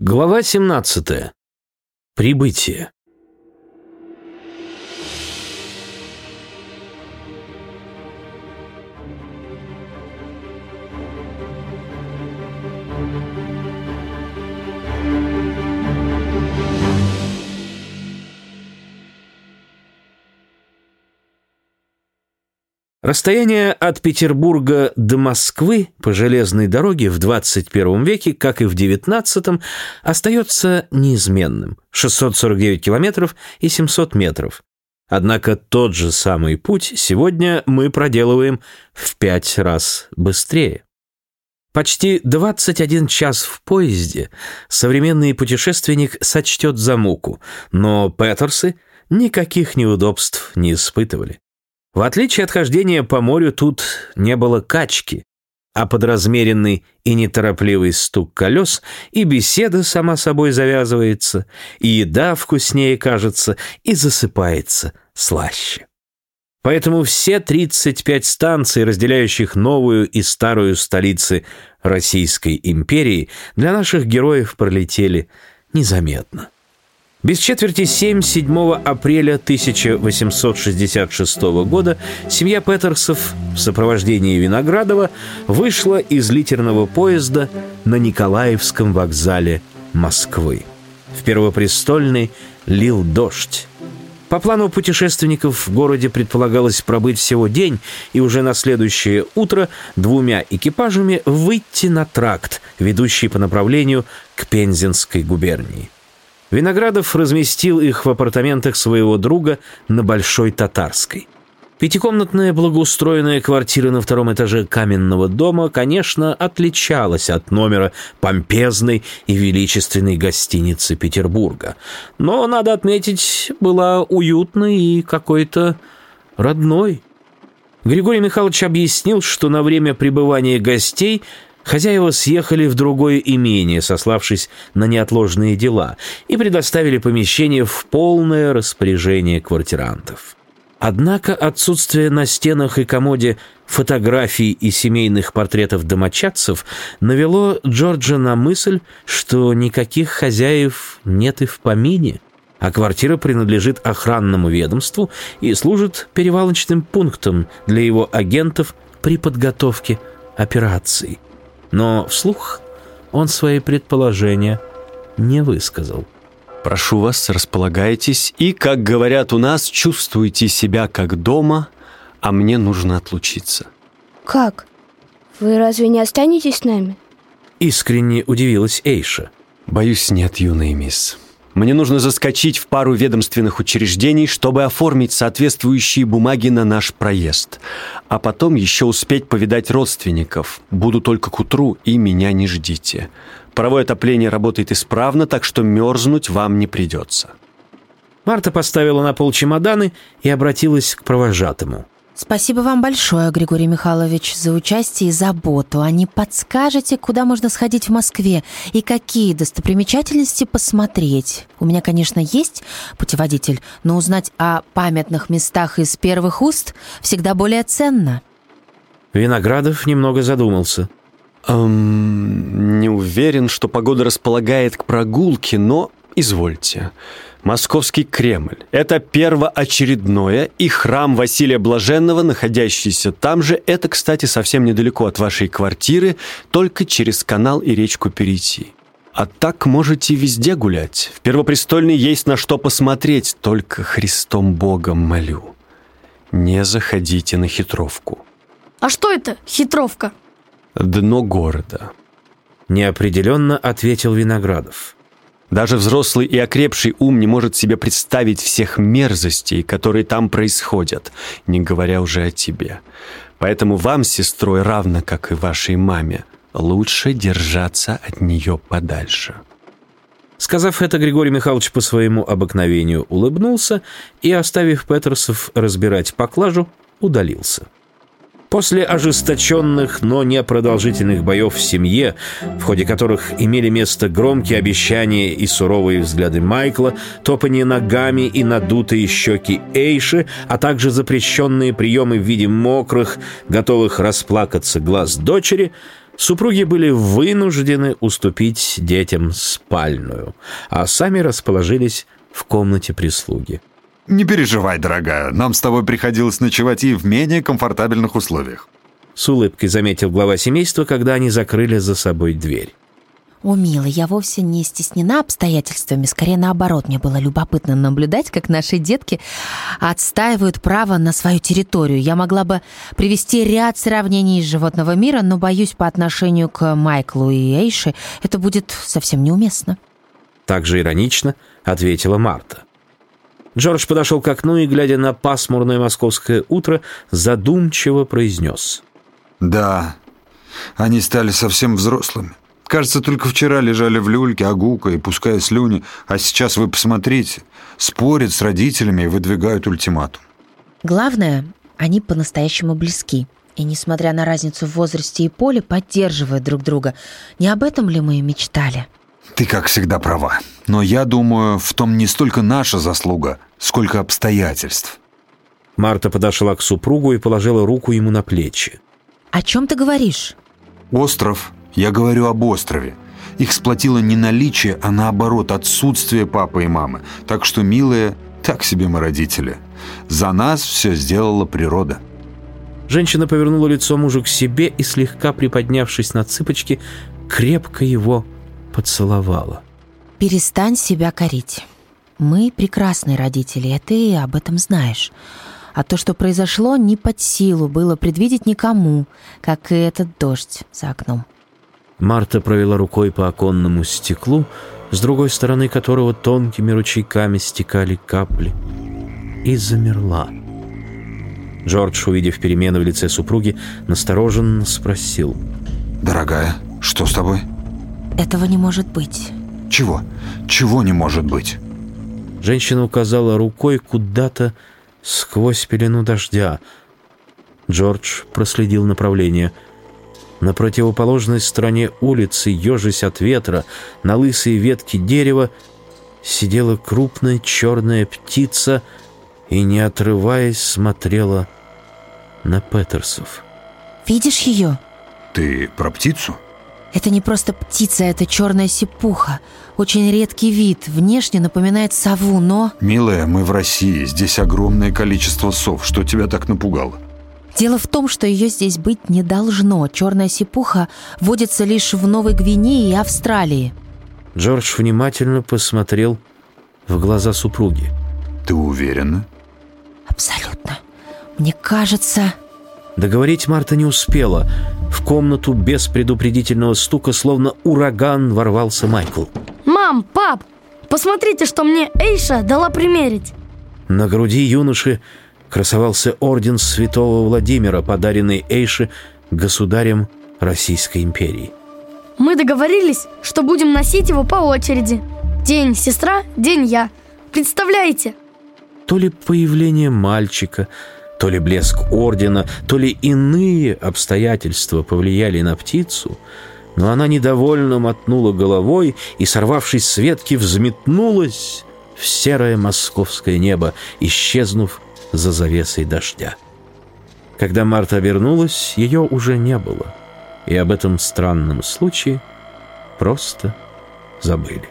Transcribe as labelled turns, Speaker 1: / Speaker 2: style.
Speaker 1: Глава 17. Прибытие. Расстояние от Петербурга до Москвы по железной дороге в 21 веке, как и в 19, остается неизменным – 649 километров и 700 метров. Однако тот же самый путь сегодня мы проделываем в пять раз быстрее. Почти 21 час в поезде современный путешественник сочтет за муку, но Петерсы никаких неудобств не испытывали. В отличие от хождения по морю, тут не было качки, а подразмеренный и неторопливый стук колес, и беседа сама собой завязывается, и еда вкуснее кажется, и засыпается слаще. Поэтому все 35 станций, разделяющих новую и старую столицы Российской империи, для наших героев пролетели незаметно. Без четверти семь 7 апреля 1866 года семья Петерсов в сопровождении Виноградова вышла из литерного поезда на Николаевском вокзале Москвы. В Первопрестольный лил дождь. По плану путешественников в городе предполагалось пробыть всего день и уже на следующее утро двумя экипажами выйти на тракт, ведущий по направлению к Пензенской губернии. Виноградов разместил их в апартаментах своего друга на Большой Татарской. Пятикомнатная благоустроенная квартира на втором этаже каменного дома, конечно, отличалась от номера помпезной и величественной гостиницы Петербурга. Но, надо отметить, была уютной и какой-то родной. Григорий Михайлович объяснил, что на время пребывания гостей – Хозяева съехали в другое имение, сославшись на неотложные дела, и предоставили помещение в полное распоряжение квартирантов. Однако отсутствие на стенах и комоде фотографий и семейных портретов домочадцев навело Джорджа на мысль, что никаких хозяев нет и в помине, а квартира принадлежит охранному ведомству и служит перевалочным пунктом для его агентов при подготовке операций но вслух он свои предположения не высказал.
Speaker 2: «Прошу вас, располагайтесь и, как говорят у нас, чувствуйте себя как дома, а мне нужно отлучиться».
Speaker 3: «Как? Вы разве не останетесь с нами?»
Speaker 1: Искренне удивилась Эйша.
Speaker 2: «Боюсь, нет, юная мисс. Мне нужно заскочить в пару ведомственных учреждений, чтобы оформить соответствующие бумаги на наш проезд. А потом еще успеть повидать родственников. Буду только к утру, и меня не ждите. Паровое отопление работает исправно, так что мерзнуть вам не придется».
Speaker 1: Марта поставила на пол чемоданы и обратилась к провожатому.
Speaker 4: Спасибо вам большое, Григорий Михайлович, за участие и заботу. А не подскажете, куда можно сходить в Москве и какие достопримечательности посмотреть? У меня, конечно, есть путеводитель, но узнать о памятных местах из первых уст всегда более ценно.
Speaker 1: Виноградов немного задумался.
Speaker 2: Эм, не уверен, что погода располагает к прогулке, но извольте. Московский Кремль. Это первоочередное, и храм Василия Блаженного, находящийся там же, это, кстати, совсем недалеко от вашей квартиры, только через канал и речку перейти. А так можете везде гулять. В Первопрестольной есть на что посмотреть, только Христом Богом молю. Не заходите на хитровку.
Speaker 3: А что это хитровка?
Speaker 2: Дно города.
Speaker 1: Неопределенно ответил Виноградов.
Speaker 2: Даже взрослый и окрепший ум не может себе представить всех мерзостей, которые там происходят, не говоря уже о тебе. Поэтому вам, сестрой, равно как и вашей маме, лучше держаться от нее подальше».
Speaker 1: Сказав это, Григорий Михайлович по своему обыкновению улыбнулся и, оставив Петерсов разбирать поклажу, удалился. После ожесточенных, но непродолжительных боев в семье, в ходе которых имели место громкие обещания и суровые взгляды Майкла, топание ногами и надутые щеки Эйши, а также запрещенные приемы в виде мокрых, готовых расплакаться глаз дочери, Супруги были вынуждены уступить детям спальную, а сами расположились в комнате прислуги.
Speaker 5: Не переживай, дорогая, нам с тобой приходилось ночевать и в менее комфортабельных условиях.
Speaker 1: С улыбкой заметил глава семейства, когда они закрыли за собой дверь.
Speaker 4: О, милый, я вовсе не стеснена обстоятельствами, скорее наоборот, мне было любопытно наблюдать, как наши детки отстаивают право на свою территорию. Я могла бы привести ряд сравнений из животного мира, но, боюсь, по отношению к Майклу и Эйше это будет совсем неуместно.
Speaker 1: Так же иронично ответила Марта. Джордж подошел к окну и, глядя на пасмурное московское утро, задумчиво произнес.
Speaker 5: Да, они стали совсем взрослыми. Кажется, только вчера лежали в люльке, огукая, пуская слюни, а сейчас вы посмотрите, спорят с родителями и выдвигают ультиматум.
Speaker 4: Главное, они по-настоящему близки. И, несмотря на разницу в возрасте и поле, поддерживают друг друга. Не об этом ли мы и мечтали?
Speaker 5: Ты, как всегда, права. Но я думаю, в том не столько наша заслуга, сколько обстоятельств.
Speaker 1: Марта подошла к супругу и положила руку ему на плечи.
Speaker 4: О чем ты говоришь?
Speaker 5: Остров я говорю об острове. Их сплотило не наличие, а наоборот отсутствие папы и мамы. Так что, милые, так себе мы родители. За нас все сделала природа.
Speaker 1: Женщина повернула лицо мужа к себе и, слегка приподнявшись на цыпочки, крепко его поцеловала.
Speaker 4: Перестань себя корить. Мы прекрасные родители, и ты об этом знаешь. А то, что произошло, не под силу было предвидеть никому, как и этот дождь за окном.
Speaker 1: Марта провела рукой по оконному стеклу, с другой стороны которого тонкими ручейками стекали капли, и замерла. Джордж, увидев перемены в лице супруги, настороженно спросил.
Speaker 5: «Дорогая, что с тобой?»
Speaker 4: «Этого не может быть».
Speaker 5: «Чего? Чего не может быть?»
Speaker 1: Женщина указала рукой куда-то сквозь пелену дождя. Джордж проследил направление – на противоположной стороне улицы, ежась от ветра, на лысые ветки дерева, сидела крупная черная птица и, не отрываясь, смотрела на Петерсов.
Speaker 4: «Видишь ее?»
Speaker 5: «Ты про птицу?»
Speaker 4: Это не просто птица, это черная сипуха. Очень редкий вид, внешне напоминает сову, но...
Speaker 5: Милая, мы в России, здесь огромное количество сов. Что тебя так напугало?
Speaker 4: Дело в том, что ее здесь быть не должно. Черная сипуха водится лишь в Новой Гвинее и Австралии.
Speaker 1: Джордж внимательно посмотрел в глаза супруги.
Speaker 5: Ты уверена?
Speaker 4: Абсолютно. Мне кажется...
Speaker 1: Договорить Марта не успела. В комнату без предупредительного стука, словно ураган, ворвался Майкл.
Speaker 6: «Мам, пап, посмотрите, что мне Эйша дала примерить!»
Speaker 1: На груди юноши красовался орден святого Владимира, подаренный Эйше государем Российской империи.
Speaker 6: Мы договорились, что будем носить его по очереди. День сестра, день я. Представляете?
Speaker 1: То ли появление мальчика, то ли блеск ордена, то ли иные обстоятельства повлияли на птицу, но она недовольно мотнула головой и, сорвавшись с ветки, взметнулась в серое московское небо, исчезнув за завесой дождя. Когда Марта обернулась, ее уже не было, и об этом странном случае просто забыли.